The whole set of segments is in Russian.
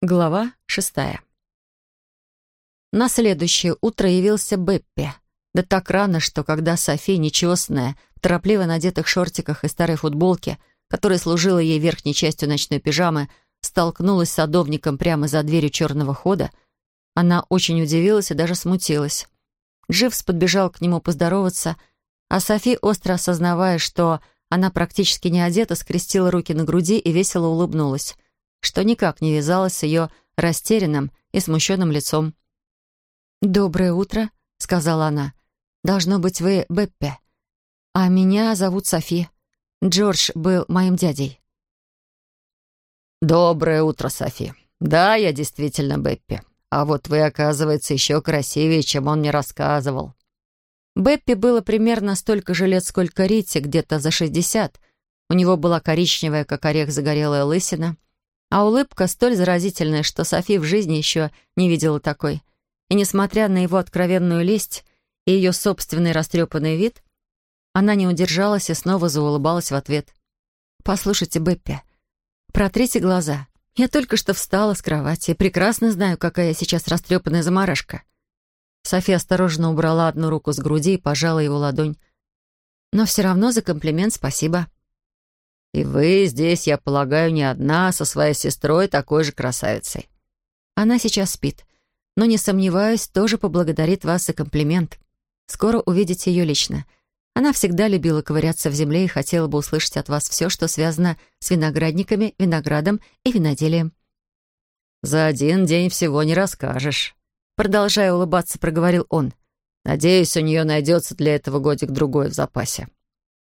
Глава шестая. На следующее утро явился Беппи. Да так рано, что когда Софи, нечестная, в торопливо надетых шортиках и старой футболке, которая служила ей верхней частью ночной пижамы, столкнулась с садовником прямо за дверью черного хода, она очень удивилась и даже смутилась. Дживс подбежал к нему поздороваться, а Софи, остро осознавая, что она практически не одета, скрестила руки на груди и весело улыбнулась — что никак не вязалось с ее растерянным и смущенным лицом. «Доброе утро», — сказала она. «Должно быть, вы Беппе. А меня зовут Софи. Джордж был моим дядей». «Доброе утро, Софи. Да, я действительно Беппи. А вот вы, оказывается, еще красивее, чем он мне рассказывал». Беппи было примерно столько же лет, сколько Рите, где-то за шестьдесят. У него была коричневая, как орех, загорелая лысина — а улыбка столь заразительная, что Софи в жизни еще не видела такой. И несмотря на его откровенную лесть и ее собственный растрепанный вид, она не удержалась и снова заулыбалась в ответ. «Послушайте, Беппи, протрите глаза. Я только что встала с кровати и прекрасно знаю, какая я сейчас растрепанная заморашка». София осторожно убрала одну руку с груди и пожала его ладонь. «Но все равно за комплимент спасибо». И вы здесь, я полагаю, не одна, со своей сестрой, такой же красавицей. Она сейчас спит, но, не сомневаюсь, тоже поблагодарит вас за комплимент. Скоро увидите ее лично. Она всегда любила ковыряться в земле и хотела бы услышать от вас все, что связано с виноградниками, виноградом и виноделием. «За один день всего не расскажешь», — продолжая улыбаться, проговорил он. «Надеюсь, у нее найдется для этого годик-другой в запасе».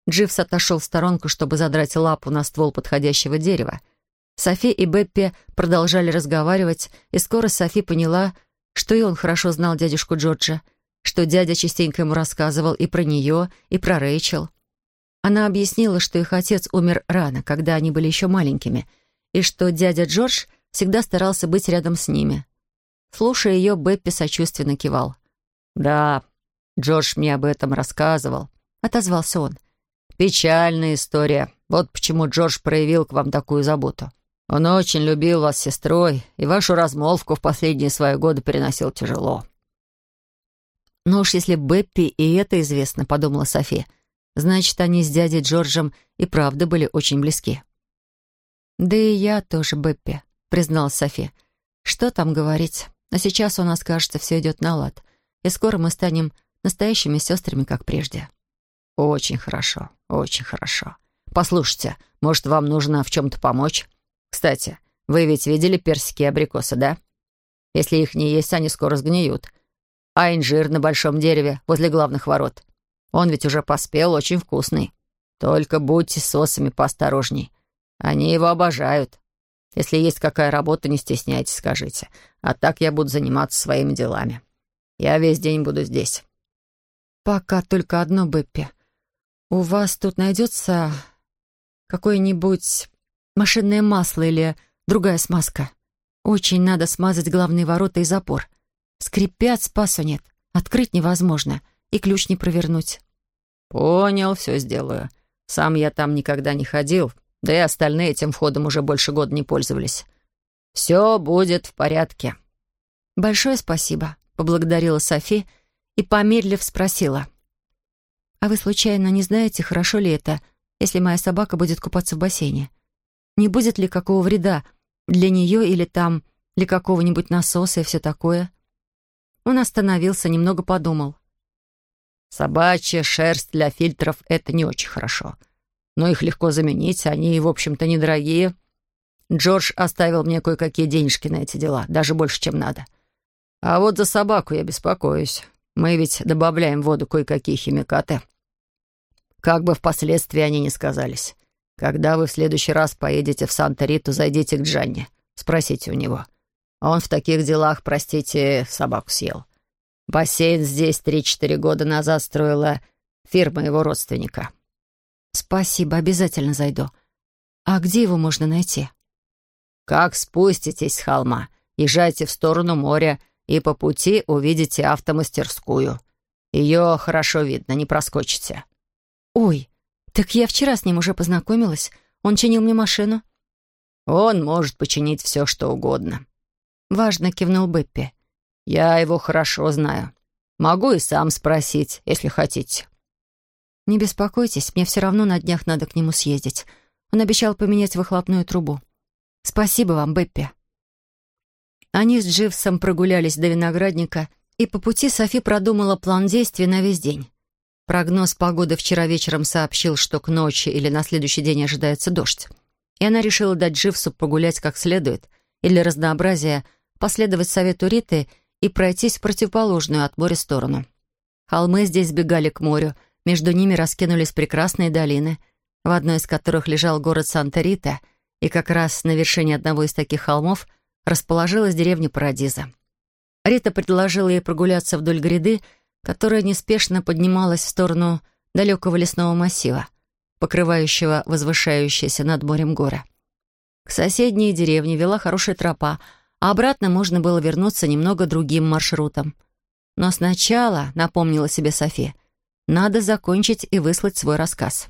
Дживс отошел в сторонку, чтобы задрать лапу на ствол подходящего дерева. Софи и Беппи продолжали разговаривать, и скоро Софи поняла, что и он хорошо знал дядюшку Джорджа, что дядя частенько ему рассказывал и про нее, и про Рэйчел. Она объяснила, что их отец умер рано, когда они были еще маленькими, и что дядя Джордж всегда старался быть рядом с ними. Слушая ее, Беппи сочувственно кивал. «Да, Джордж мне об этом рассказывал», — отозвался он. Печальная история. Вот почему Джордж проявил к вам такую заботу. Он очень любил вас сестрой, и вашу размолвку в последние свои годы переносил тяжело. «Ну уж если Беппи и это известно», — подумала София, «значит, они с дядей Джорджем и правда были очень близки». «Да и я тоже Беппи», — призналась София. «Что там говорить? Но сейчас у нас, кажется, все идет на лад, и скоро мы станем настоящими сестрами, как прежде». «Очень хорошо, очень хорошо. Послушайте, может, вам нужно в чем-то помочь? Кстати, вы ведь видели персики и абрикосы, да? Если их не есть, они скоро сгниют. А инжир на большом дереве возле главных ворот? Он ведь уже поспел, очень вкусный. Только будьте с осами поосторожней. Они его обожают. Если есть какая работа, не стесняйтесь, скажите. А так я буду заниматься своими делами. Я весь день буду здесь». «Пока только одно, Бэппи. «У вас тут найдется какое-нибудь машинное масло или другая смазка? Очень надо смазать главные ворота и запор. Скрипят, спасу нет. Открыть невозможно. И ключ не провернуть». «Понял, все сделаю. Сам я там никогда не ходил, да и остальные этим входом уже больше года не пользовались. Все будет в порядке». «Большое спасибо», — поблагодарила Софи и, помедлив, спросила — «А вы, случайно, не знаете, хорошо ли это, если моя собака будет купаться в бассейне? Не будет ли какого вреда для нее или там для какого-нибудь насоса и все такое?» Он остановился, немного подумал. «Собачья шерсть для фильтров — это не очень хорошо. Но их легко заменить, они, в общем-то, недорогие. Джордж оставил мне кое-какие денежки на эти дела, даже больше, чем надо. А вот за собаку я беспокоюсь. Мы ведь добавляем в воду кое-какие химикаты. Как бы впоследствии они не сказались. Когда вы в следующий раз поедете в Санта-Риту, зайдите к Джанни. Спросите у него. Он в таких делах, простите, собаку съел. Бассейн здесь три-четыре года назад строила фирма его родственника. Спасибо, обязательно зайду. А где его можно найти? Как спуститесь с холма, езжайте в сторону моря и по пути увидите автомастерскую. Ее хорошо видно, не проскочите. «Ой, так я вчера с ним уже познакомилась. Он чинил мне машину». «Он может починить все, что угодно. — важно кивнул Беппи. «Я его хорошо знаю. Могу и сам спросить, если хотите». «Не беспокойтесь, мне все равно на днях надо к нему съездить. Он обещал поменять выхлопную трубу. Спасибо вам, Беппи». Они с Дживсом прогулялись до виноградника, и по пути Софи продумала план действий на весь день. Прогноз погоды вчера вечером сообщил, что к ночи или на следующий день ожидается дождь. И она решила дать Дживсу погулять как следует, и для разнообразия последовать совету Риты и пройтись в противоположную от моря сторону. Холмы здесь сбегали к морю, между ними раскинулись прекрасные долины, в одной из которых лежал город Санта-Рита, и как раз на вершине одного из таких холмов – расположилась деревня Парадиза. Рита предложила ей прогуляться вдоль гряды, которая неспешно поднималась в сторону далекого лесного массива, покрывающего возвышающиеся над морем горы. К соседней деревне вела хорошая тропа, а обратно можно было вернуться немного другим маршрутом. Но сначала, напомнила себе София, надо закончить и выслать свой рассказ.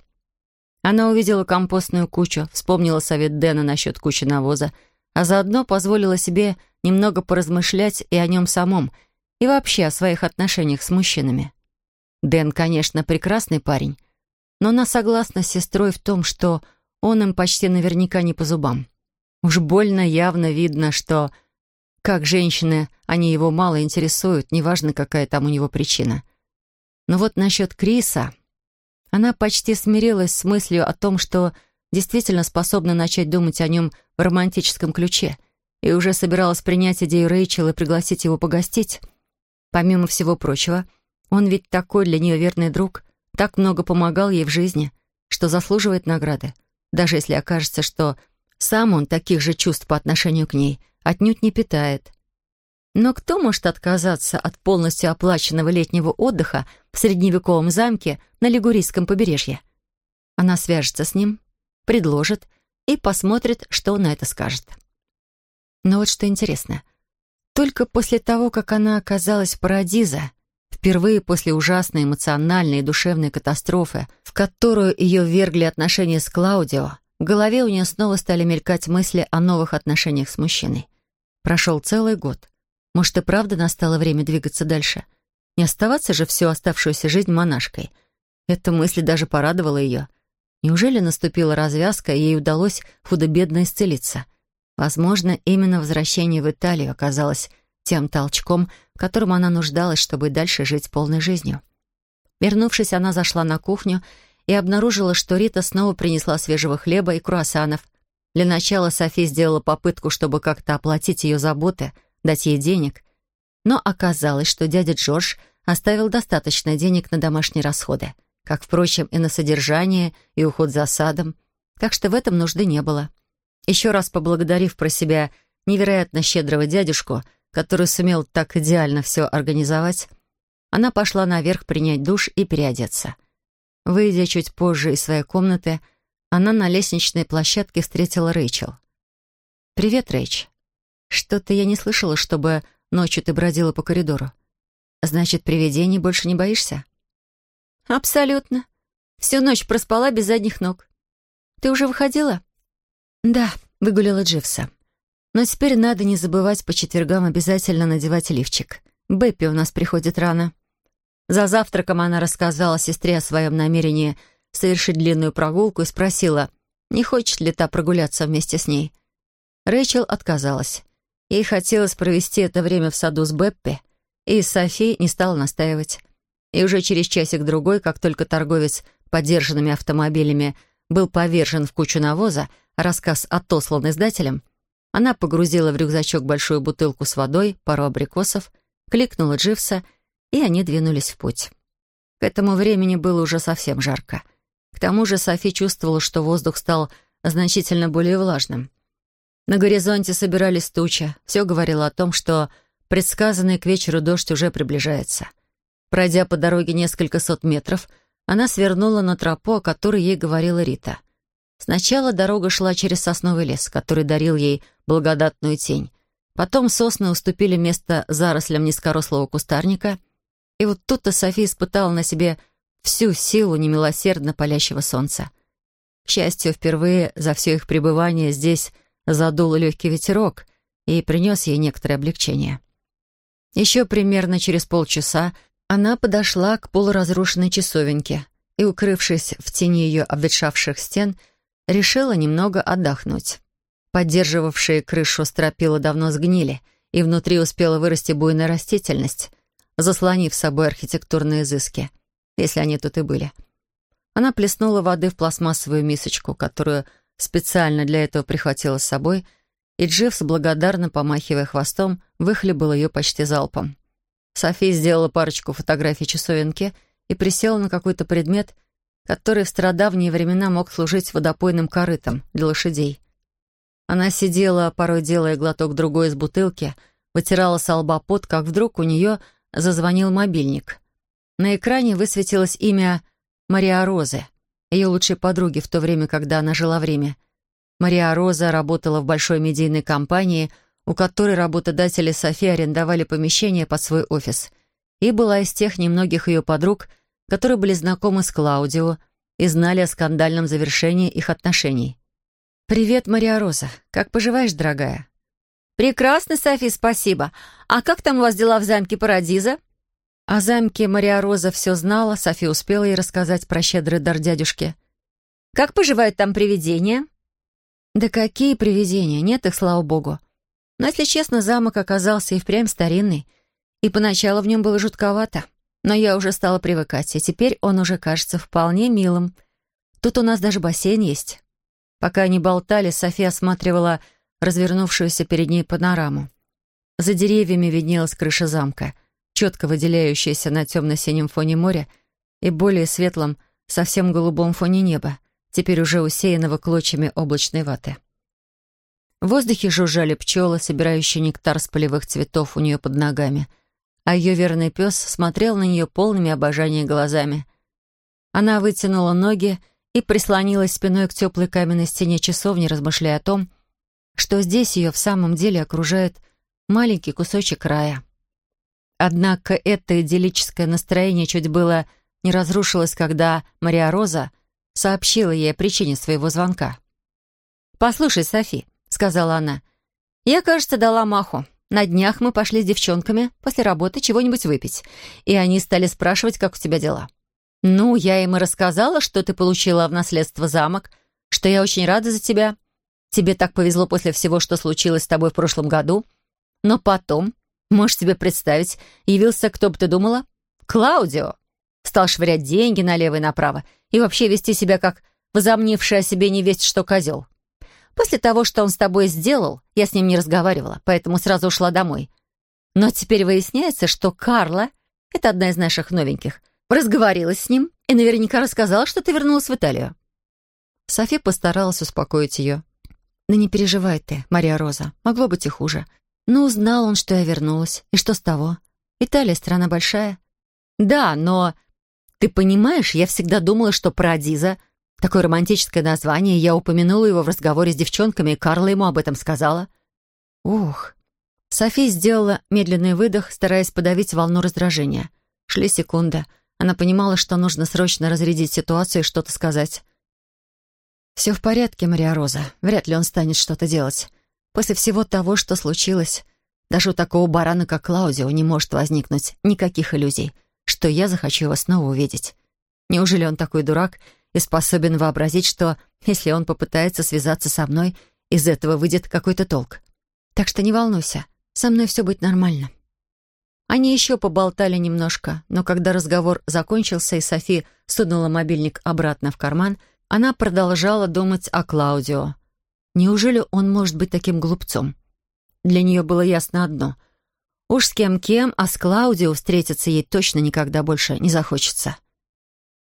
Она увидела компостную кучу, вспомнила совет Дэна насчет кучи навоза — а заодно позволила себе немного поразмышлять и о нем самом, и вообще о своих отношениях с мужчинами. Дэн, конечно, прекрасный парень, но она согласна с сестрой в том, что он им почти наверняка не по зубам. Уж больно явно видно, что как женщины, они его мало интересуют, неважно, какая там у него причина. Но вот насчет Криса... Она почти смирилась с мыслью о том, что действительно способна начать думать о нем в романтическом ключе и уже собиралась принять идею Рэйчел и пригласить его погостить. Помимо всего прочего, он ведь такой для нее верный друг, так много помогал ей в жизни, что заслуживает награды, даже если окажется, что сам он таких же чувств по отношению к ней отнюдь не питает. Но кто может отказаться от полностью оплаченного летнего отдыха в средневековом замке на Лигурийском побережье? Она свяжется с ним, предложит и посмотрит, что на это скажет. Но вот что интересно. Только после того, как она оказалась в Парадиза, впервые после ужасной эмоциональной и душевной катастрофы, в которую ее ввергли отношения с Клаудио, в голове у нее снова стали мелькать мысли о новых отношениях с мужчиной. Прошел целый год. Может, и правда настало время двигаться дальше? Не оставаться же всю оставшуюся жизнь монашкой. Эта мысль даже порадовала ее — Неужели наступила развязка, и ей удалось худо-бедно исцелиться? Возможно, именно возвращение в Италию оказалось тем толчком, в котором она нуждалась, чтобы дальше жить полной жизнью. Вернувшись, она зашла на кухню и обнаружила, что Рита снова принесла свежего хлеба и круассанов. Для начала Софи сделала попытку, чтобы как-то оплатить ее заботы, дать ей денег. Но оказалось, что дядя Джордж оставил достаточно денег на домашние расходы — как, впрочем, и на содержание, и уход за садом, так что в этом нужды не было. Еще раз поблагодарив про себя невероятно щедрого дядюшку, который сумел так идеально все организовать, она пошла наверх принять душ и переодеться. Выйдя чуть позже из своей комнаты, она на лестничной площадке встретила Рэйчел. «Привет, Рэйч. Что-то я не слышала, чтобы ночью ты бродила по коридору. Значит, привидений больше не боишься?» «Абсолютно. Всю ночь проспала без задних ног. Ты уже выходила?» «Да, выгуляла Дживса. Но теперь надо не забывать по четвергам обязательно надевать лифчик. Бэппи у нас приходит рано». За завтраком она рассказала сестре о своем намерении совершить длинную прогулку и спросила, не хочет ли та прогуляться вместе с ней. Рэйчел отказалась. Ей хотелось провести это время в саду с Бэппи, и Софи не стала настаивать. И уже через часик-другой, как только торговец подержанными автомобилями был повержен в кучу навоза, рассказ отослан издателем, она погрузила в рюкзачок большую бутылку с водой, пару абрикосов, кликнула Дживса, и они двинулись в путь. К этому времени было уже совсем жарко. К тому же Софи чувствовала, что воздух стал значительно более влажным. На горизонте собирались тучи. Все говорило о том, что предсказанный к вечеру дождь уже приближается — Пройдя по дороге несколько сот метров, она свернула на тропу, о которой ей говорила Рита. Сначала дорога шла через сосновый лес, который дарил ей благодатную тень. Потом сосны уступили место зарослям низкорослого кустарника, и вот тут-то София испытала на себе всю силу немилосердно палящего солнца. К счастью, впервые за все их пребывание здесь задул легкий ветерок, и принес ей некоторое облегчение. Еще примерно через полчаса она подошла к полуразрушенной часовенке и, укрывшись в тени ее обветшавших стен, решила немного отдохнуть. Поддерживавшие крышу стропила давно сгнили, и внутри успела вырасти буйная растительность, заслонив собой архитектурные изыски, если они тут и были. Она плеснула воды в пластмассовую мисочку, которую специально для этого прихватила с собой, и Дживс, благодарно помахивая хвостом, выхлебал ее почти залпом. София сделала парочку фотографий часовенки и присела на какой-то предмет, который в стародавние времена мог служить водопойным корытом для лошадей. Она сидела, порой делая глоток другой из бутылки, вытирала с лба пот, как вдруг у нее зазвонил мобильник. На экране высветилось имя Мария Розы, ее лучшей подруги в то время, когда она жила в Риме. Мария Роза работала в большой медийной компании, у которой работодатели Софи арендовали помещение под свой офис, и была из тех немногих ее подруг, которые были знакомы с Клаудио и знали о скандальном завершении их отношений. «Привет, Мария Роза. Как поживаешь, дорогая?» «Прекрасно, Софи, спасибо. А как там у вас дела в замке Парадиза?» О замке Мария Роза все знала, Софи успела ей рассказать про щедрый дар дядюшки. «Как поживают там привидения?» «Да какие привидения? Нет их, слава богу. Но, если честно, замок оказался и впрямь старинный, и поначалу в нем было жутковато. Но я уже стала привыкать, и теперь он уже кажется вполне милым. Тут у нас даже бассейн есть». Пока они болтали, София осматривала развернувшуюся перед ней панораму. За деревьями виднелась крыша замка, четко выделяющаяся на темно-синем фоне моря и более светлом, совсем голубом фоне неба, теперь уже усеянного клочьями облачной ваты. В воздухе жужжали пчелы, собирающие нектар с полевых цветов у нее под ногами, а ее верный пес смотрел на нее полными обожания глазами. Она вытянула ноги и прислонилась спиной к теплой каменной стене часовни, размышляя о том, что здесь ее в самом деле окружает маленький кусочек рая. Однако это идиллическое настроение чуть было не разрушилось, когда Мария Роза сообщила ей о причине своего звонка. «Послушай, Софи», — сказала она, — «я, кажется, дала маху. На днях мы пошли с девчонками после работы чего-нибудь выпить, и они стали спрашивать, как у тебя дела. «Ну, я им и рассказала, что ты получила в наследство замок, что я очень рада за тебя. Тебе так повезло после всего, что случилось с тобой в прошлом году. Но потом, можешь себе представить, явился, кто бы ты думала? Клаудио. Стал швырять деньги налево и направо и вообще вести себя как возомнивший о себе невесть что козел. После того, что он с тобой сделал, я с ним не разговаривала, поэтому сразу ушла домой. Но теперь выясняется, что Карла — это одна из наших новеньких — Разговорилась с ним и наверняка рассказала, что ты вернулась в Италию». Софи постаралась успокоить ее. «Да не переживай ты, Мария Роза. Могло быть и хуже. Но узнал он, что я вернулась. И что с того? Италия — страна большая». «Да, но...» «Ты понимаешь, я всегда думала, что Парадиза — такое романтическое название, я упомянула его в разговоре с девчонками, и Карла ему об этом сказала». «Ух». Софи сделала медленный выдох, стараясь подавить волну раздражения. Шли секунды — она понимала, что нужно срочно разрядить ситуацию и что-то сказать. «Все в порядке, Мария Роза. Вряд ли он станет что-то делать. После всего того, что случилось, даже у такого барана, как Клаудио, не может возникнуть никаких иллюзий, что я захочу его снова увидеть. Неужели он такой дурак и способен вообразить, что, если он попытается связаться со мной, из этого выйдет какой-то толк? Так что не волнуйся, со мной все будет нормально». Они еще поболтали немножко, но когда разговор закончился и Софи сунула мобильник обратно в карман, она продолжала думать о Клаудио. Неужели он может быть таким глупцом? Для нее было ясно одно. Уж с кем-кем, а с Клаудио встретиться ей точно никогда больше не захочется.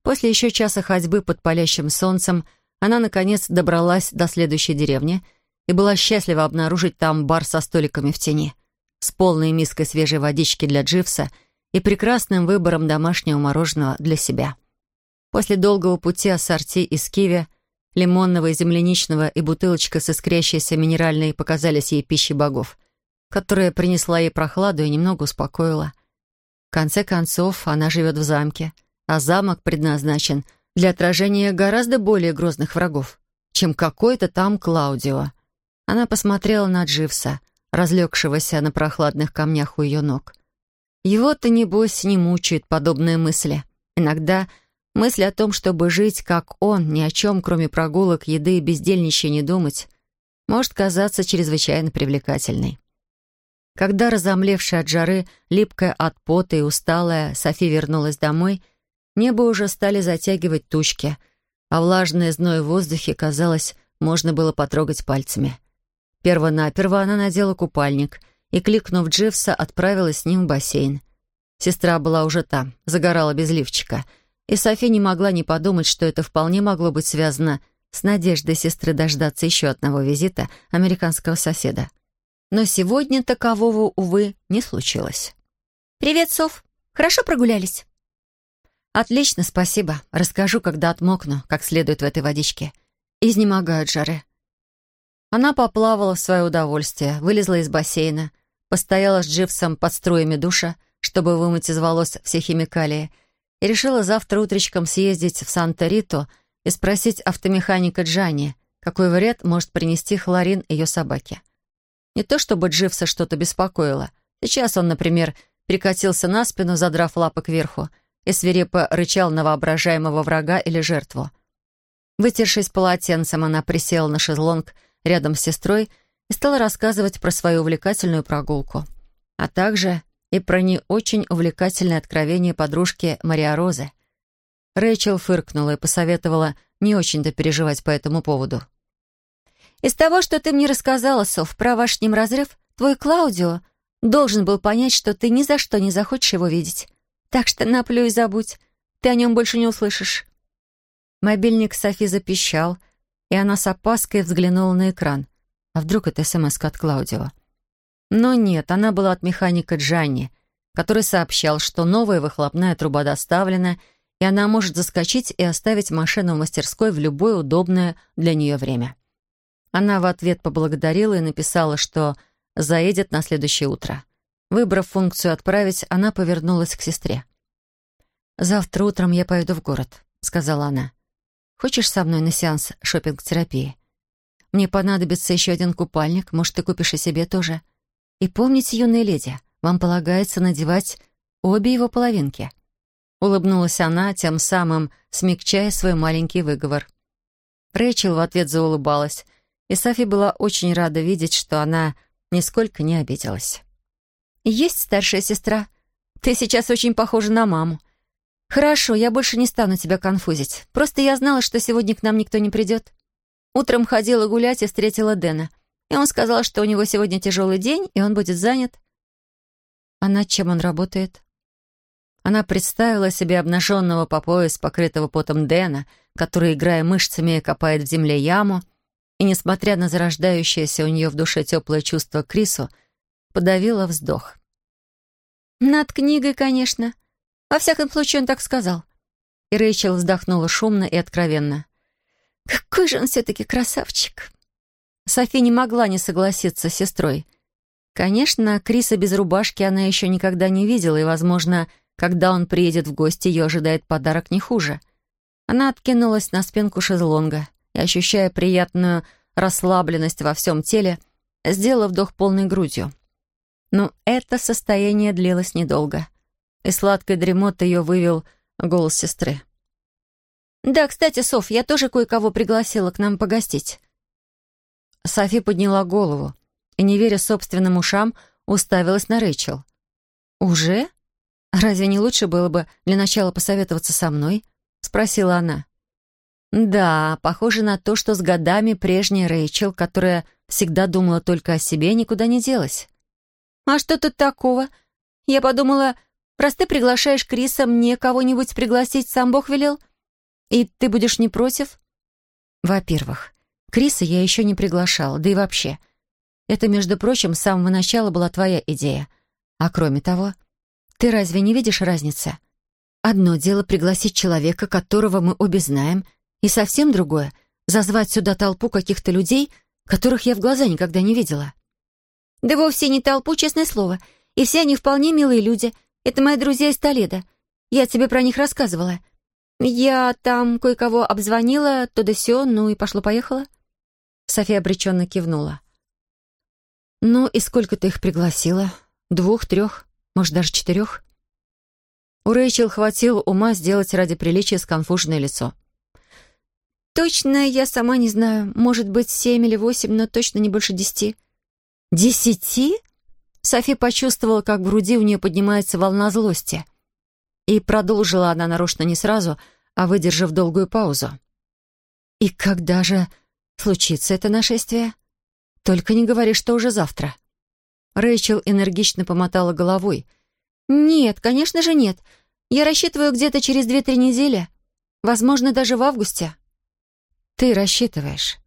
После еще часа ходьбы под палящим солнцем она, наконец, добралась до следующей деревни и была счастлива обнаружить там бар со столиками в тени с полной миской свежей водички для Дживса и прекрасным выбором домашнего мороженого для себя. После долгого пути ассорти из киви, лимонного и земляничного и бутылочка с искрящейся минеральной показались ей пищей богов, которая принесла ей прохладу и немного успокоила. В конце концов, она живет в замке, а замок предназначен для отражения гораздо более грозных врагов, чем какой-то там Клаудио. Она посмотрела на Дживса, разлегшегося на прохладных камнях у ее ног. Его-то, небось, не мучают подобные мысли. Иногда мысль о том, чтобы жить, как он, ни о чем, кроме прогулок, еды и бездельничья не думать, может казаться чрезвычайно привлекательной. Когда, разомлевшая от жары, липкая от пота и усталая, Софи вернулась домой, небо уже стали затягивать тучки, а влажное зной в воздухе, казалось, можно было потрогать пальцами. Первонаперво она надела купальник и, кликнув Дживса, отправилась с ним в бассейн. Сестра была уже там, загорала без лифчика, и Софи не могла не подумать, что это вполне могло быть связано с надеждой сестры дождаться еще одного визита американского соседа. Но сегодня такового, увы, не случилось. «Привет, Соф. Хорошо прогулялись?» «Отлично, спасибо. Расскажу, когда отмокну, как следует в этой водичке. Изнемогаю жары». Она поплавала в свое удовольствие, вылезла из бассейна, постояла с Дживсом под струями душа, чтобы вымыть из волос все химикалии, и решила завтра утречком съездить в Санта-Риту и спросить автомеханика Джани, какой вред может принести хлорин ее собаке. Не то чтобы Дживса что-то беспокоило. Сейчас он, например, прикатился на спину, задрав лапы кверху, и свирепо рычал на воображаемого врага или жертву. Вытершись полотенцем, она присела на шезлонг рядом с сестрой и стала рассказывать про свою увлекательную прогулку, а также и про не очень увлекательное откровение подружки Мария Розы. Рэйчел фыркнула и посоветовала не очень-то переживать по этому поводу. Из того, что ты мне рассказала, Соф, про ваш с ним разрыв, твой Клаудио должен был понять, что ты ни за что не захочешь его видеть. Так что наплюй и забудь. Ты о нем больше не услышишь». Мобильник Софи запищал, и она с опаской взглянула на экран. А вдруг это смс от Клаудио? Но нет, она была от механика Джанни, который сообщал, что новая выхлопная труба доставлена, и она может заскочить и оставить машину в мастерской в любое удобное для нее время. Она в ответ поблагодарила и написала, что заедет на следующее утро. Выбрав функцию «Отправить», она повернулась к сестре. «Завтра утром я поеду в город», — сказала она. «Хочешь со мной на сеанс шопинг-терапии? Мне понадобится еще один купальник, может, ты купишь и себе тоже. И помните, юная леди, вам полагается надевать обе его половинки». Улыбнулась она, тем самым смягчая свой маленький выговор. Рэйчел в ответ заулыбалась — и Софи была очень рада видеть, что она нисколько не обиделась. «Есть старшая сестра. Ты сейчас очень похожа на маму. Хорошо, я больше не стану тебя конфузить. Просто я знала, что сегодня к нам никто не придет. Утром ходила гулять и встретила Дэна. И он сказал, что у него сегодня тяжелый день, и он будет занят. А над чем он работает? Она представила себе обнаженного по пояс, покрытого потом Дэна, который, играя мышцами, копает в земле яму, и, несмотря на зарождающееся у нее в душе теплое чувство к Крису, подавила вздох. «Над книгой, конечно. Во всяком случае, он так сказал». И Рэйчел вздохнула шумно и откровенно. «Какой же он все-таки красавчик!» Софи не могла не согласиться с сестрой. Конечно, Криса без рубашки она еще никогда не видела, и, возможно, когда он приедет в гости, ее ожидает подарок не хуже. Она откинулась на спинку шезлонга и, ощущая приятную расслабленность во всем теле, сделала вдох полной грудью. Но это состояние длилось недолго, и сладкой дремоты ее вывел голос сестры. «Да, кстати, Соф, я тоже кое-кого пригласила к нам погостить». Софи подняла голову и, не веря собственным ушам, уставилась на Рэйчел. «Уже? Разве не лучше было бы для начала посоветоваться со мной?» — спросила она. Да, похоже на то, что с годами прежняя Рэйчел, которая всегда думала только о себе, никуда не делась. «А что тут такого? Я подумала, раз ты приглашаешь Криса, мне кого-нибудь пригласить сам Бог велел? И ты будешь не против?» «Во-первых, Криса я еще не приглашала, да и вообще. Это, между прочим, с самого начала была твоя идея. А кроме того, ты разве не видишь разницы? Одно дело пригласить человека, которого мы обе знаем — и совсем другое — зазвать сюда толпу каких-то людей, которых я в глаза никогда не видела. Да вовсе не толпу, честное слово. И все они вполне милые люди. Это мои друзья из Толеда. Я тебе про них рассказывала. Я там кое-кого обзвонила, то да сё, ну и пошло-поехало. София обреченно кивнула. «Ну и сколько ты их пригласила? Двух, трех, может, даже четырех?» У Рэйчел хватило ума сделать ради приличия сконфуженное лицо. «Точно я сама не знаю. Может быть, семь или восемь, но точно не больше десяти». «Десяти?» Софи почувствовала, как в груди у нее поднимается волна злости. И продолжила она нарочно не сразу, а выдержав долгую паузу. «И когда же случится это нашествие? Только не говори, что уже завтра». Рэйчел энергично помотала головой. «Нет, конечно же нет. Я рассчитываю где-то через две-три недели. Возможно, даже в августе». «Ты рассчитываешь».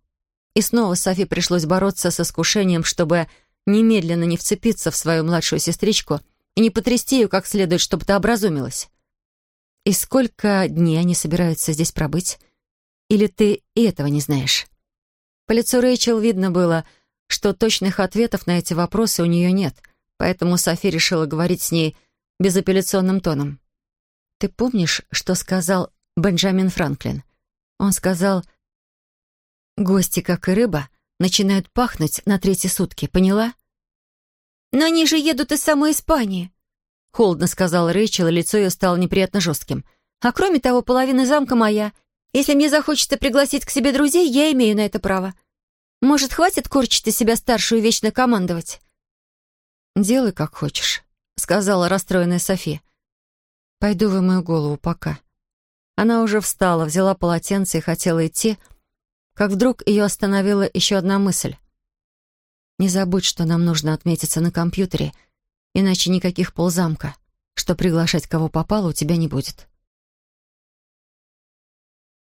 И снова Софи пришлось бороться с искушением, чтобы немедленно не вцепиться в свою младшую сестричку и не потрясти ее как следует, чтобы та образумилась. И сколько дней они собираются здесь пробыть? Или ты и этого не знаешь? По лицу Рэйчел видно было, что точных ответов на эти вопросы у нее нет, поэтому Софи решила говорить с ней безапелляционным тоном. «Ты помнишь, что сказал Бенджамин Франклин? Он сказал, «Гости, как и рыба, начинают пахнуть на третьи сутки, поняла?» «Но они же едут из самой Испании», — холодно сказала Рэйчел, и лицо ее стало неприятно жестким. «А кроме того, половина замка моя. Если мне захочется пригласить к себе друзей, я имею на это право. Может, хватит корчить из себя старшую и вечно командовать?» «Делай, как хочешь», — сказала расстроенная София. «Пойду вымою голову пока». Она уже встала, взяла полотенце и хотела идти, как вдруг ее остановила еще одна мысль. «Не забудь, что нам нужно отметиться на компьютере, иначе никаких ползамка, что приглашать кого попало у тебя не будет».